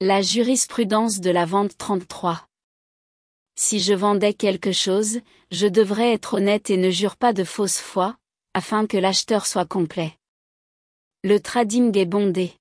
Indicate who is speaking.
Speaker 1: La jurisprudence de la vente 33. Si je vendais quelque chose, je devrais être honnête et ne jure pas de fausse foi, afin que l'acheteur soit complet. Le trading est bondé.